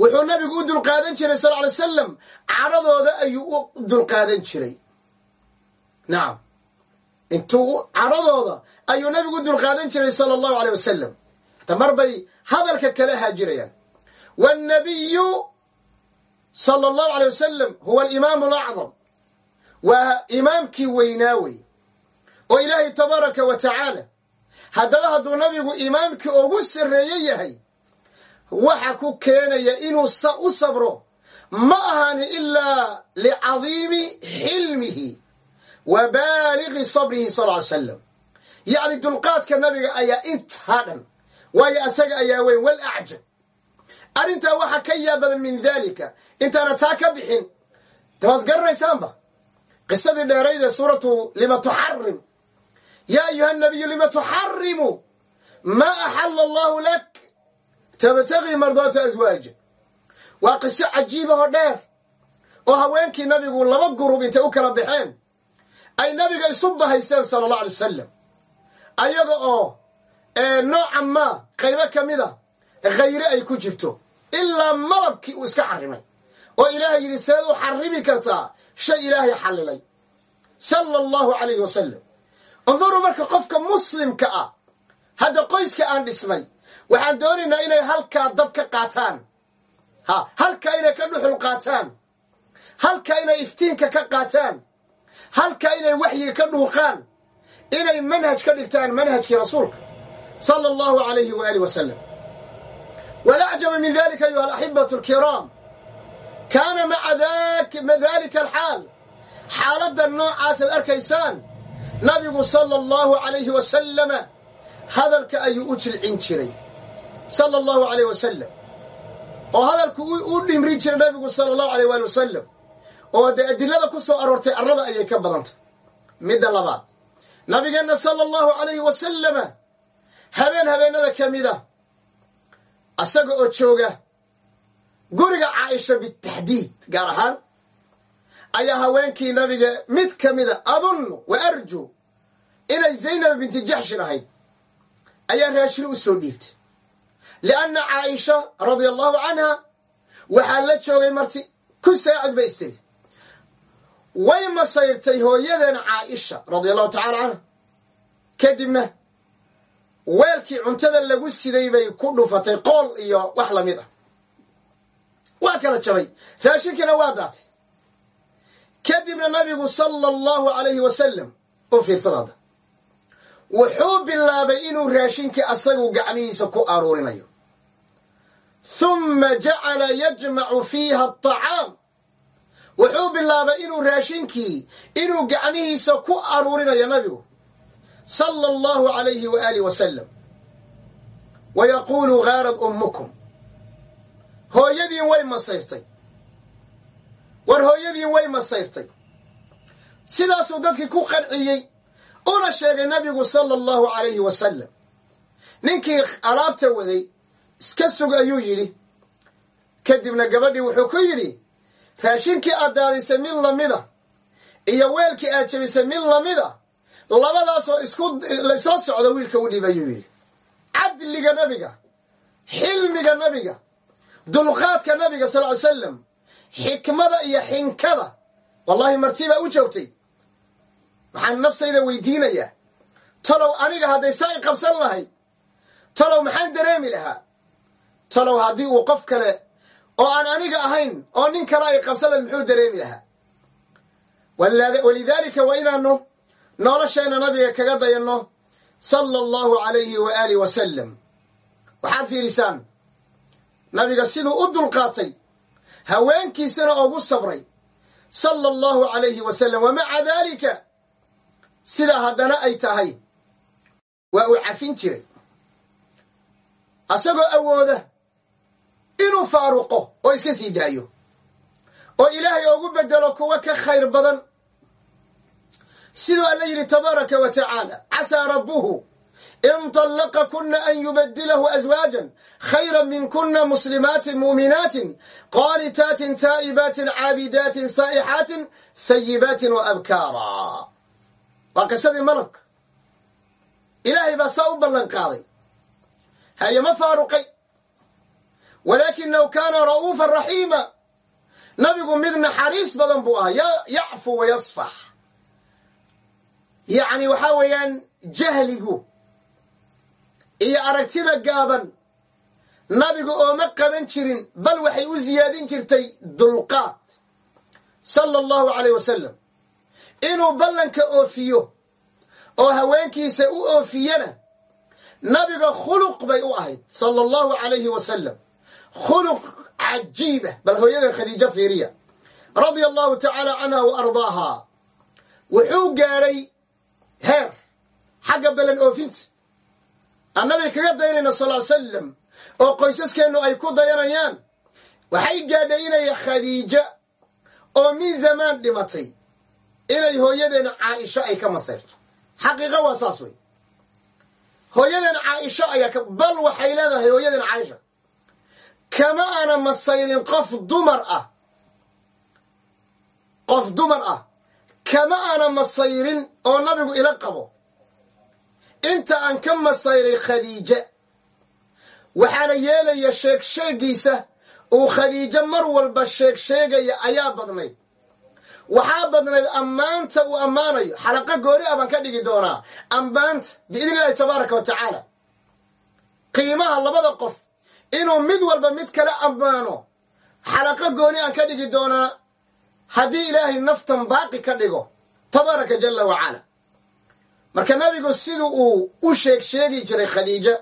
wuxuu nabigu u dulqaadan jiray sal ly salam cadhadooda ayuu u dulqaadan jiray. Nacam intuu cadhadooda ayuu nabigu u dulqaadan jiray sala allahu aleyh wasalam hata mar bay hadalka kala haajirayaan. Wاnnabiyu sala allahu aleyh wasalam huwa alimaamu alacdam waa imaamkii weynaa wey oo ilaahay tabaaraka wa tacaala haddaba hadduu nabigu imaamkii ugu sarreeye yahay waxa ku keenaya inuu u sabro ma ahani ilaa licadiimi xilmihi wa baaligi sabrihi sal ly slam yacni dulqaadka nabiga ayaa intaa dhan waayo asaga ayaa weyn wal acjab. Arrintaa waxaa ka yaa badan min daalika intaana taa ka bixin dabaad garanaysaanba qisadii dheerayde suuratu lima tuxarim yaa ayuha nabiyu lima tuxarimu maa axala allahu lak? Tabtagii mardaata aswaaja waa qiso cajiibahoo dheer oo haweenkii nabigu laba gurub intay u kala baxeen. Ay nabiga isu bahayseen sala allah alay wasalam ayaga oo noocan maa qaybo ka mida khayre ay ku jirto ilaa malabkii uu iska xarimay oo ilaahay yidhi seed u xarimi kartaa shay ilaahay xallilay. Sala allahu calayhi wasalam unduruu marka qofka muslimka ah hadda qoyska aan dhisnay waxaan doonaynaa inay halkaa dab ka qaataan. Ha halkaa inay ka dhuxul qaataan. Halkaa inay iftiinka ka qaataan. Halkaa inay waxyiga ka dhuuqaan. Inay manhaj ka dhigtaan manhajkii rasuulka sala allahu alayhi waaalih wasalam walacjaba min dalika ayuha alaxibatu alkiraam kaana maca dalika alxaal xaaladda noocaasaad arkaysaan nabigu sala allahu alayhi wasalama hadalka ayuu u jilcin jiray. Sala allahu alayh wasalam oo hadalku u dhimrin jiray nabigu sala allahu alayh waali wasalam oo dee adilada ku soo aroortay arrada ayay ka badantay. Midda labaad. Nabigeenna sala allahu alayhi wasalama habeen habeenada ka mida asaga oo jooga guriga caaisha bitaxdiid gaar ahaan ayaa haweenkii nabiga mid ka mida adunnu wa arju inay zaynab binti jaxshin ahayd ayaa raashin u soo dhiibtay. Lianna caaisha radia allahu canha waxaa la joogay marti ku saacid ba istiri way masayrtay hooyadeena caaisha radia allahu tacala canha kadibna weelkii cuntada lagu siday bay ku dhufatay qool iyo wax la mid ah. Waa kala jabay. Raashinkiina waa daatay. Kadibna nabigu sala allahu alayhi wasalam u fiirsada hadda wuxuu bilaabay inuu raashinkii asagu gacmihiisa ku aruurinayo. Humma jacala yajmacu fiiha aطacaam wuxuu bilaabay inuu raashinkii inuu gacmihiisa ku aruurinayo nabigu. Sala allahu alayhi wa wasalam wa yaquulu ghaarad ummukum. Hooyadiin way masayrtay. War hooyadiin way masayrtay. Sidaasuu dadkii ku qanciyey una sheegay nabigu sala allahu alayhi wasalam ninkii alaabta waday iska sug ayuu yidhi. Kadibna gabadhii wuxuu ku yidhi raashinkii aad daadisay mid lamida iyo weelkii aad jebisay mid lamida labadaasoo isku laysla socda wiilka u dhib ayuu yidhi. Cadliga nabiga xilmiga nabiga dulqaadka nabiga sal ly salam xikmada iyo xinkada wallahi martibaa u joogtay waxaan nafsayda weydiinayaa. Talow aniga hadday saa i qabsan lahayd talow maxaan dareemi lahaa? Talow haddii uu qof kale oo aan aniga ahayn oo nin kale ay qabsan lahayd muxuu dareemi lahaa? Walidaalika waa inaanu nolosheenna nabiga kaga dayanno sala allahu alayhi wa aalih wasalam waxaad fiirisaan nabiga siduu u dulqaatay haweenkiisana oogu sabray sala allahu alayhi wasalam wa maca daalika sidaa haddana ay tahay waa uu cafin jiray. Asagoo awooda inuu faaruqo oo iska sii daayo oo ilaahay oogu bedelo kuwa ka khayr badan. Siduu alla yidhi tabaaraka wa tacaala casaa rabbuhu in طallaqakuna an yubadilahu aswaajan khayra minkuna muslimaatin mu'minaatin qaanitaatin taa'ibaatin caabidaatin saa'ixaatin hayibaatin wa abkaara waa qisadii malabka ilaahay baa saa u ballan qaaday haye ma faaruqay. Walaakinahu kaana ra'uufan raxiima. Nabigu mid naxariis badan buu ahaa. Yacfu wa yasfax. Yacni waxaa weeyaan jahligu iyo aragtida gaaban nabigu ooma qaban jirin bal waxay u siyaadin jirtay dulqaad sala allahu alayh wasalam inuu ballanka oofiyo oo haweenkiisa u oofiyana nabiga khuluq bay u ahayd sala allahu alayhi wasalam khuluq cajiiba bal hooyadan khadiijo fiiriya radia allahu tacaala canha wa ardaaha. Wuxuu gaadhay heer xagga ballan oofinta. Annabi kaga dayanayna sal l salam oo qoysaskeennu ay ku dayanayaan waxay gaadhay inay khadiija oo min zamaan dhimatay inay hooyadeena caaisho ay ka masayrto. Xaqiiqa waa saas wey hooyadeena caaisho ayaa bal waxay leedahay hooyadeena caaisha. Kama ana masayrin qof dumar ah. Qof dumar ah. Kama ana masayrin oo nabigu ila qabo. Inta aan ka masayray khadiija. Waxaana yeelaya sheeg sheegiisa uu khadiijo mar walba sheeg sheegaya ayaa badnayd waxaa badnayd ammaanta uu ammaanayo. Xalaqo gooni ah baan ka dhigi doonaa. Ammaanta biidni illahi tabaaraka wa tacaala. Qiimaha labada qof inuu mid walba mid kale ammaano. Xalaqo gooni aan ka dhigi doonaa. Haddii ilaahay naftan baaqi ka dhigo tabaaraka jalla wacala marka nabigu siduu uu u sheeg sheegi jiray khadiija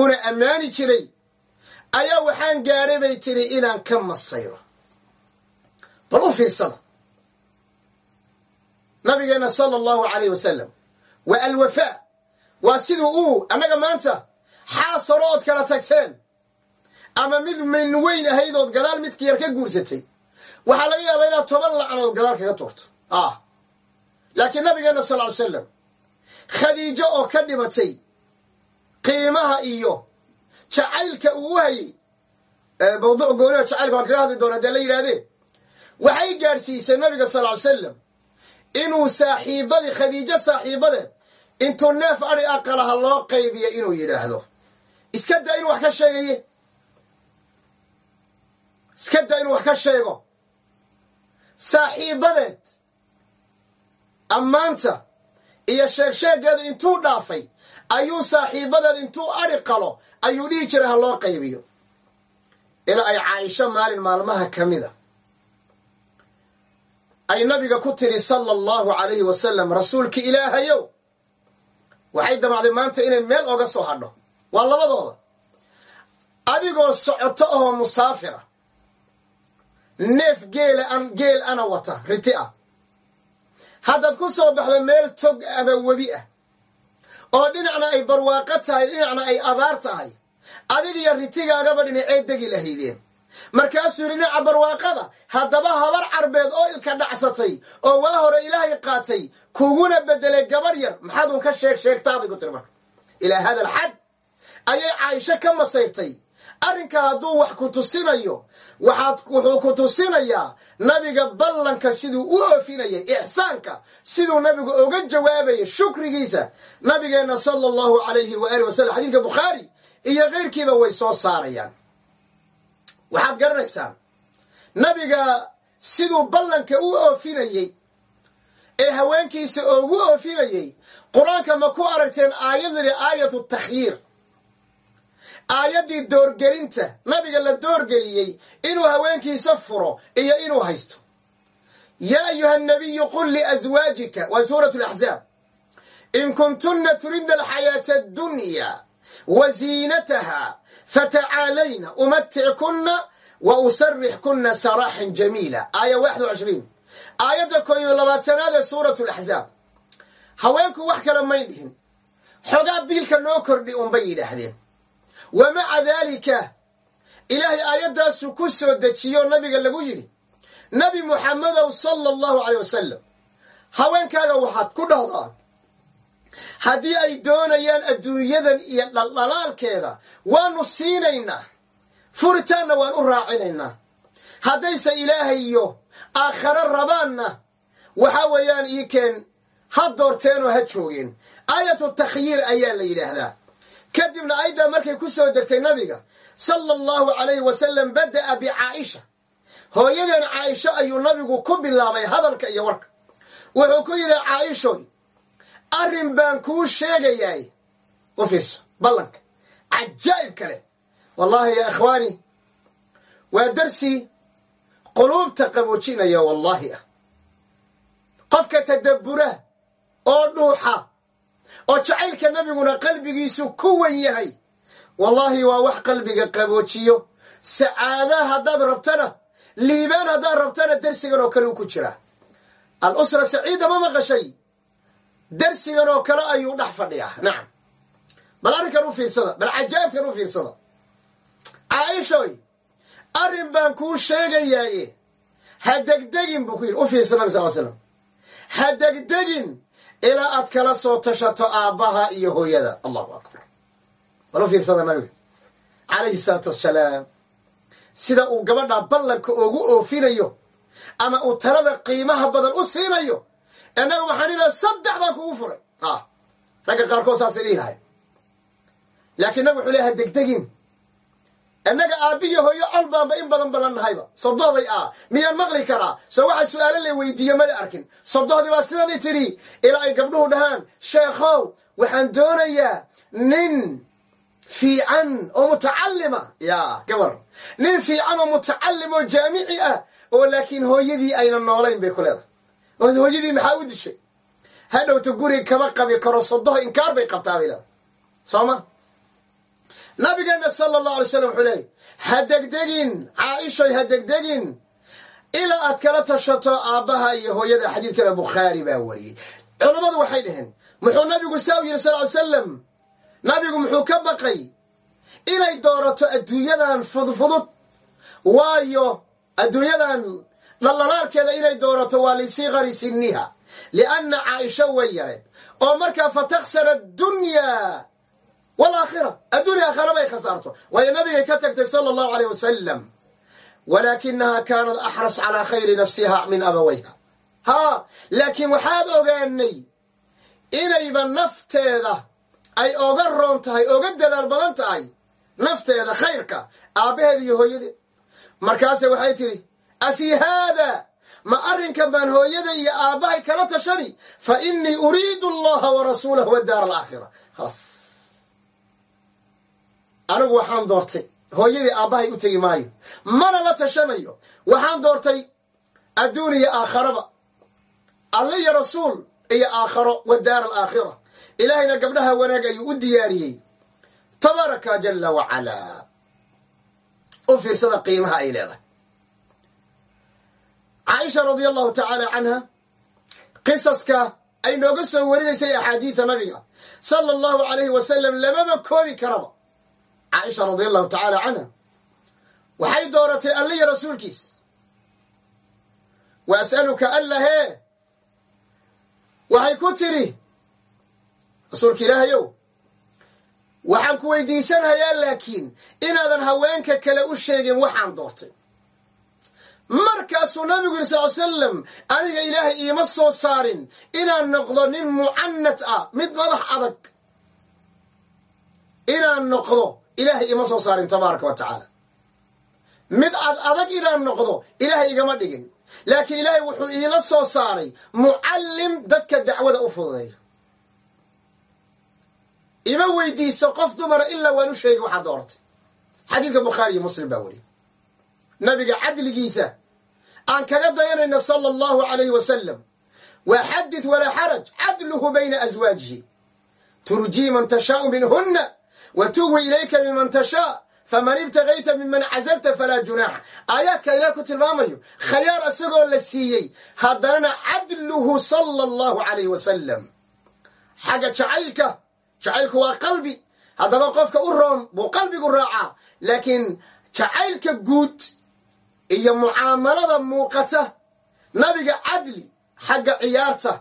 una ammaani jiray ayaa waxaan gaadhay bay tiri inaan ka masayro. Bal u fiirsada nabigeenna sala allahu alayh wasalam waa alwafaa waa siduu uu annaga maanta xaas hore ood kala tagteen. Ama mid min weyn ahaydood gadaal midka yar ka guursatay. Waxaa laga yaabaa inaad toban lacnood gadaal kaga tuurto ah. Laakiin nabigeenna sal ly slam khadiijo oo ka dhimatay qiimaha iyo jacaylka uu u hayey mawduuc gooniha jacaylka waan kaga hadli doona dee la yidhaahdee waxay gaadhsiisay nabiga sal ly salam inuu saaxiibadii khadiijo saaxiibadeed intuu neef adhi aqalaha loo qaybiya inuu yidhaahdo. Iska daa inuu wax ka sheegaye iska daa inuu wax ka sheego? Saaxiibadeed ammaanta iyo sheegsheegeedu intuu dhaafay ayuu saaxiibadeed intuu adhi qalo ayuu dhihi jiray ha loo qaybiyo. Ilaa ay caaisho maalin maalmaha ka mida ay nabiga ku tiri sala allahu calayhi wasalam rasuulki ilaahayow waxay damacday maanta inay meel oga soo hadho. Waa labadooda. Adigoo socoto ahoo musaafira neef geela an geel ana wata riti ah. Haddaad ku soo baxdo meel tog ama webi ah oo dhinacna ay barwaaqo tahay dhinacna ay abaar tahay adigiyo ritigaagaba dhinacee degi lahaydeen markaasuu yidhi dhinaca barwaaqada haddaba habar carbeed oo ilka dhacsatay oo waa hore ilaahay qaatay kuguna bedelay gabadh yar maxaad un ka sheeg sheegtaabay ku tiri marka. Ilaa hada alxad ayay caaisho ka masayrtay. Arrinka hadduu wax ku tusinayo waxaad wuxuu ku tusinayaa nabiga ballanka siduu u oofinayay ixsaanka siduu nabigu oga jawaabayay shukrigiisa nabigeenna sala allahu alayhi wa alih wasalam xadiidka bukhaari iyo keyrkiiba way soo saarayaan waxaad garanaysaan nabiga siduu ballanka u oofinayey ee haweenkiisa oogu oofinayey qur'aanka ma ku aragteen aayadii aayatu takhyiir aayaddii doorgelinta nabiga la doorgeliyey inuu haweenkiisa furo iyo inuu haysto. Yaa ayuha nabiyu qul liaswaajika waa suuratu laxzaab in kuntunna turidna alxayaata addunya umatickunna wa usarixkunna saraaxan jamiila aaya waxd cishriin aayadda koo iyo labaatanaad ee suuratu laxzaab haweenku wax kale may dhihin xogaa biilka noo kordhi unbay yidhaahdeen wa maca daalika ilaahay aayaddaasu ku soo dejiyo nabiga lagu yidhi nabi muxamedow sala allahu caleyh wasalam haweenkaaga waxaad ku dhahdaa haddii ay doonayaan adduunyadan iyo dhaldhalaalkeeda waanu siinaynaa. Furitaanna waan u raacinaynaa. Haddayse ilaahay iyo aakhare rabaanna waxa weeyaan ii keen ha doorteenoo ha joogeen aayatu takhyiir ayaa la yidhaahdaa. Kadibna ayaddaa markay ku soo degtay nabiga sala allahu calayhi wasalam bada'a bicaaisha. Hooyadeen caaisho ayuu nabigu ku bilaabay hadalka iyo warka. Wuxuu ku yidhi caaishoy arrin baan kuu sheegayaay u fiirso ballanka. Cajaa'ib kale. Wallahi ya ikhwaani waa darsi quluubta qaboojinaya wallaahi ah. Qofka tadabbura oo dhuuxa oo jacaylka nabiguna qalbigiisu ku wen yahay wallaahi waa wax qalbiga qaboojiyo. Sacaada haddaad rabtana liibaan haddaad rabtana dersigan oo kale u ku jiraa al usra saciida ma maqashay dersigan oo kale ayuu dhex fadhiyaa. Nacam bal arrinkan u fiirsada bal cajaa'ibkan u fiirsada caaishoy arrin baan kuu sheegayaaye. Ha degdegin buu ku yidhi u fiirsa nabi sal l slam ha degdegin ilaa aad kala soo tashato aabbaha iyo hooyada. Allahu akbar. Bal u fiirsada nabiga. Calayhi salaatu wassalaam. Sida uu gabadha ballanka oogu oofinayo ama uu talada qiimaha badan u siinayo innaga waxaan ilaha saddex baan kugu furay. Ragga qaarkood saasay dhihi lahay laakiin nabig wuxuu leey ha degdegin innaga aabbihiyo hooyo col baanba in badan balan nahayba sodohday ah miyaan maqli karaa? Soo waxa su'aalo la weydiiye mala arkin. Sodohdii baa sidani tidhi ilaa ay gabdhuhu dhahaan sheekhow waxaan doonayaa nin fiican oo mutacallima ya gabar. Nin fiican oo mutacallim oo jaamici ah oo laakiin hooyadii ayna noolayn bay ku leedahay hooyadii maxaa u dishay? Hadhowta guriga kama qabi karo sodoho inkaar bay qabtaa bay leedahay soo ma? Nabigeena sala allahu alay slam wuxuu leeyay ha degdegin caaishoy ha degdegin. Ilaa aad kala tashato aabbaha iyo hooyada. Xadiidkana bukhaari baa wariyey. Culammadu waxay dhaheen muxuu nabigu saa u yidhi sal ly slam nabigu muxuu ka baqay? Inay doorato adduunyadan fudfudud waayo adduunyadan dhallalaalkeeda inay doorato waa lisigari siniha lianna caaisho way yareed. Oo markaa fatakhsara addunya walaakhira adduunya aakhira bay khasaarto. Waayo nabigay ka tagtay sala allahu aleyh wasalam walaakinaha kaanat axras calaa khayri nafsiha min abawayha. Haa laakiin waxaad ogaanay inayba nafteeda ay oga roon tahay oga dadaal badan tahay nafteeda khayrka aabbaheeda iyo hooyadeed markaase waxay tidhi afii haada? Ma arrinkan baan hooyada iyo aabbahay kala tashani? Fa inii uriidu allaha wa rasuulahu wadaara alaakhira. Halas anigu waxaan doortay hooyadii aabbahay u tegi maayo. Mana la tashanayo. Waxaan doortay adduun iyo aakharaba alle iyo rasuul iyo aakharo wadaara alaakhira. Ilaahayna gabdhaha wanaag ayuu u diyaariyey. Tabaaraka jala wacalaa u fiirsada qiimaha ay leedahay caaisha radia allahu tacaala canha qisaska ay nooga soo warinaysay axaadiida nabiga sala allahu alayhi wasalam lamaba koobi karaba. Caaisha radia allahu tacaala canha waxay dooratay alliya rasuulkiis. Wa as'aluka allahee waxay ku tidhi rasuulka ilaahayow waxaan ku weydiisanhayaa laakiin inaadan haweenka kale u sheegin waxaan doortay markaasuu nabigu yidhi sal l slam aniga ilaahay iima soo saarin inaan noqdo nin mucanad ah mid madax adag. Inaan noqdo ilaahay iima soo saarin tabaaraka wa tacaala. Mid ad adag inaan noqdo ilaahay igama dhigin. Laakiin ilaahay wuxuu iila soo saaray mucallim dadka dacwada u fududeeyo ima weydiiso qof dumara ilaa waan u sheegi waxaad dooratay xadiidka bukhaari iyo muslim baa weliy nabiga cadligiisa aan kaga dayanayna sala allahu alayhi wasalam waa xadith walaa xaraj cadluhu bayna aswaajihi turjii man tashaau minhuna wa tuwi ilayka miman tashaa. Faman ibtagayta miman cazalta falaa junaaxa. Aayaadka ilaah ku tilmaamayo khayaar isagoo la siiyey haddanana cadluhu sala allahu alayhi wasalam xagga jacaylka jacaylku waa qalbi. Haddaba qofka u roon buu qalbigu raacaa laakiin jacaylka guud iyo mucaamalada muuqata nabiga cadli xagga ciyaarta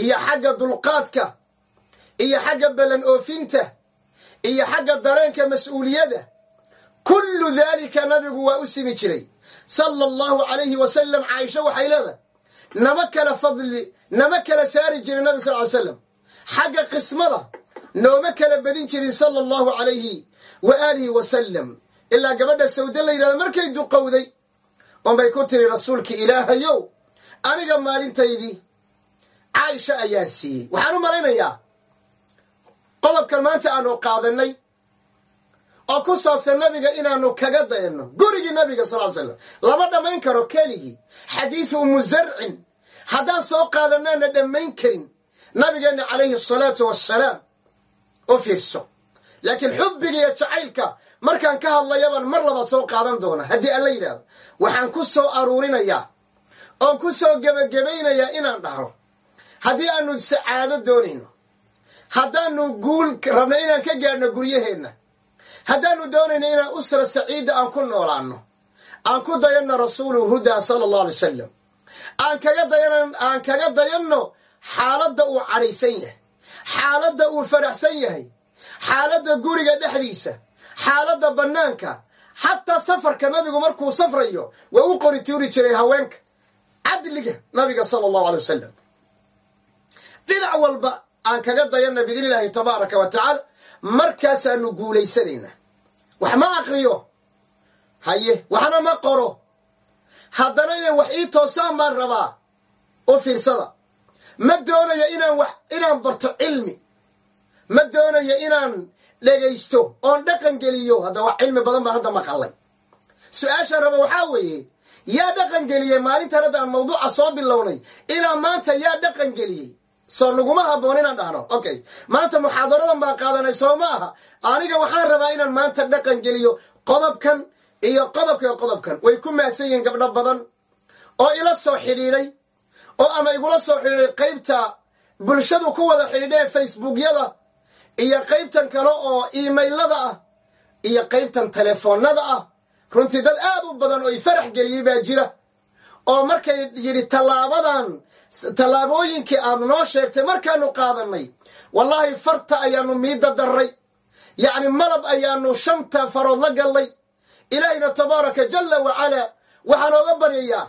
iyo xagga dulqaadka iyo xagga ballan oofinta iyo xagga dareenka mas'uuliyadda kullu daalika nabigu waa u simi jiray. Sala allahu alayhi wasalam caaisha waxay leedahay nama kala fadli nama kala saari jirin nabig sal ly slam xagga qismada nooma kala badin jirin sala allahu alayhi wa aalihi wasalam ilaa gabadha sawde la yidhahdo markay duqowday unbay ku tiri rasuulka ilaahayow aniga maalintaydii caaisha ayaan siiyey. Waxaan u malaynayaa qodobkan maanta aanu qaadanay oo ku saabsan nabiga inaanu kaga dayanno gurigii nabiga sal slam lama dhammayn karo keligii. Xadiidu umu zarcin haddaan soo qaadanaana dhammayn karin nabigeenna calayhi asalaatu wassalaam u fiirso. Laakiin xubbiga iyo jacaylka markaan ka hadlayabaan mar labaad soo qaadan doona haddii alla yidhaahdo. Waxaan ku soo aruurinayaa oon ku soo gebagabaynayaa inaan dhahno haddii aanu sacaado doonayno haddaanu guul rabno inaan ka gaadhno guryaheenna haddaanu doonayno inaan usra saciida aan ku noolaanno aan ku dayanno rasuulu hudaa sala allahu alay wasalam aan kaga dayan aan kaga dayanno xaaladda uu cadhaysan yahay xaaladda uu faraxsan yahay xaaladda guriga dhexdiisa xaaladda bannaanka xataa safarka nabigu markuu safrayo waa u qori tuuri jiray haweenka cadliga nabiga sala allahu alay wasalam dhinac walba aan kaga dayanna biidni illaahi tabaaraka wa tacaala markaasaanu guulaysanaynaa. Wax ma aqriyo haye waxna ma qoro? Haddana inay wax ii toosaan baan rabaa u fiirsada. Ma doonayo inaan wax inaan barto cilmi. Ma doonayo inaan dhegaysto oon dhaqan geliyo hadda wax cilmi badan baan hadda maqalay. Su'aashaan raba waxaa weeye yaa dhaqan geliyey maalintan hadda aan mawduuca soo bilownay ilaa maanta yaa dhaqan geliyey soo naguma habboon inaan dhahno. Okay maanta muxaadaradan baan qaadanay soo ma aha. Aniga waxaan rabaa inaan maanta dhaqan geliyo qodobkan iyo qodobka iyo qodobkan. Way ku mahadsan yihiin gabdho badan oo ila soo xidhiidhay oo ama igula soo xidhiidhay qaybta bulshadu ku wada xidhiidhee facebookyada iyo qaybtan kale oo imailada ah iyo qaybtan telefoonada ah runtii dad aad u badan oo i farax geliyey baa jira. Oo markay yidhi tallaabadan tallaabooyinkii aad noo sheegtay markaanu qaadanay wallaahi farta ayaanu miida darray. Yacni malab ayaanu shanta farood la gallay. Ilaahayna tabaaraka jalla wacalaa waxaan ooga baryayaa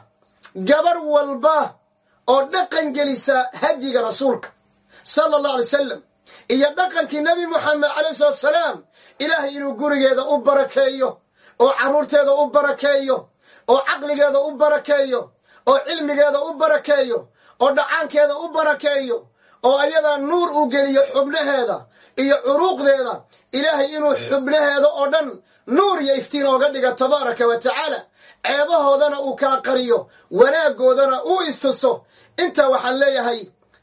gabarh walba oo dhaqan gelisa hadyiga rasuulka sala allah alay salam iyo dhaqankii nebi moxamed calayhi salatu salaam ilaahay inuu gurigeeda u barakeeyo oo carruurteeda u barakeeyo oo caqligeeda u barakeeyo oo cilmigeeda u barakeeyo oo dhacaankeeda u barakeeyo oo ayadaa nuur u geliyo xubnaheeda iyo curuuqdeeda ilaahay inuu xubnaheeda oo dhan nuur iyo iftiin ooga dhiga tabaaraka wa tacaala ceebahoodana uu kala qariyo wanaaggoodana uu istuso. Intaa waxaan leeyahay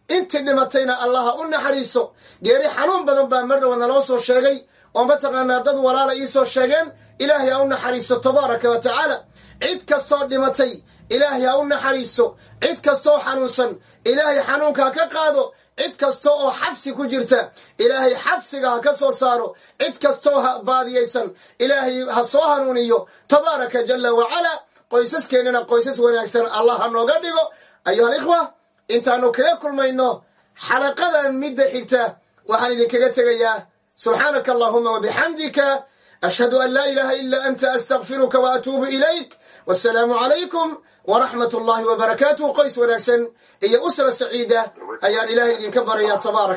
intii dhimatayna allaha u naxariiso geeri xanuun badan baa mar naloo soo sheegay oo mataqaanaa dad walaala iisoo sheegeen ilaahay ha u naxariiso tabaaraka wa tacaala. Cid kastoo dhimatay ilaahay ha u naxariiso. Cid kastooo xanuunsan ilaahay xanuunka ha ka qaado. Cid kasta oo xabsi ku jirta ilaahay xabsiga ha ka soo saaro. Cid kastooo baadiyaysan ilaahay ha soo hanuuniyo. Tabaaraka jalla wacalaa qoysaskeenana qoysas wanaagsan allah ha nooga dhigo. Ayuha alikhwa intaanu kaga kulmayno xalaqadan midda xigta waxaan idinkaga tegayaa subxaanaka allahuma wabixamdika ashhadu an laa ilaaha ila anta astakfiruka wa atuubu ilayk. Wasalaamu calaykum waraxmat ullahi wabarakaatuh qoys wanaagsan iyo usra saciida ayaan ilaahay idinka baraya tabaaraka